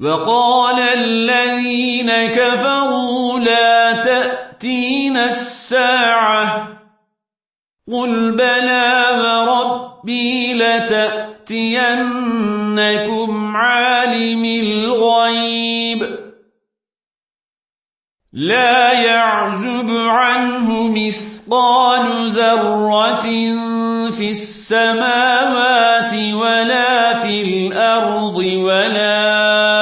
وقال الذين كفروا لا تأتينا الساعة قل بلى وربي لتأتينكم عالم الغيب لا يعزب عنه مثقال ذرة في السماوات ولا في الأرض ولا